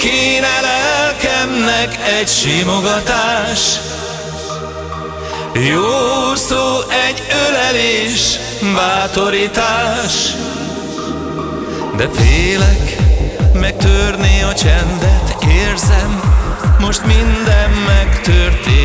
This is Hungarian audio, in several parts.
kéne lelkemnek egy simogatás. Jó szó, egy ölelés, bátorítás. De félek megtörni a csendet, érzem Most minden megtörténhet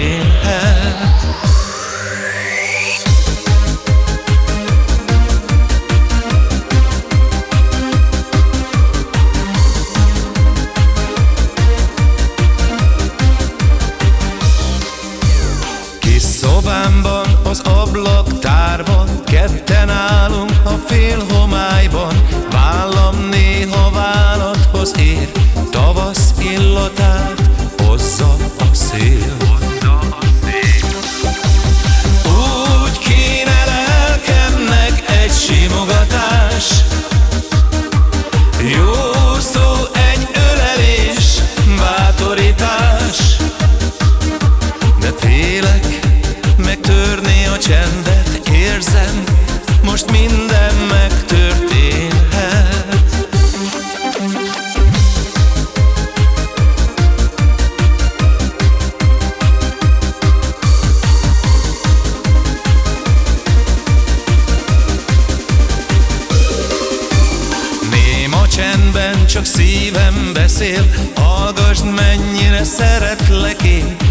az ablak csendet Érzem, most minden megtörténhet. Néma csendben csak szívem beszél Hallgasd mennyire szeretlek én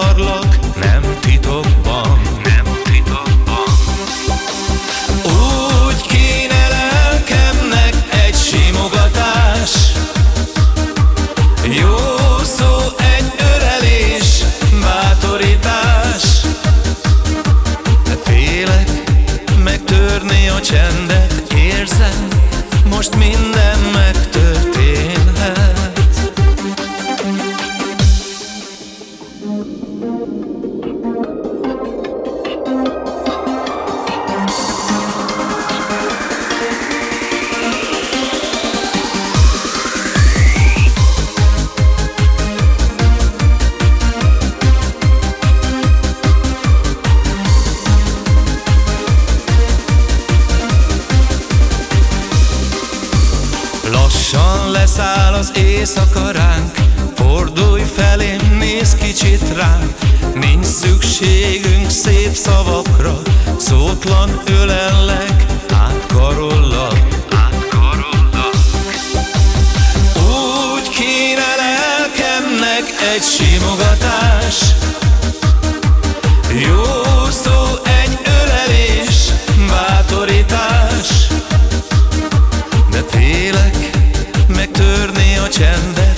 akarlak, nem titokban Nem titokban. Úgy kéne lelkemnek egy simogatás Jó szó, egy ölelés, bátorítás. Félek megtörni a csendet Érzem, most minden megtörténhet leszáll az éjszaka ránk. Fordulj felém, nézz kicsit ránk. Nincs szükségünk szép szavakra. Szótlan ölellek, átkarollak Átkarollak. Úgy kéne lelkemnek egy simogatás félek megtörni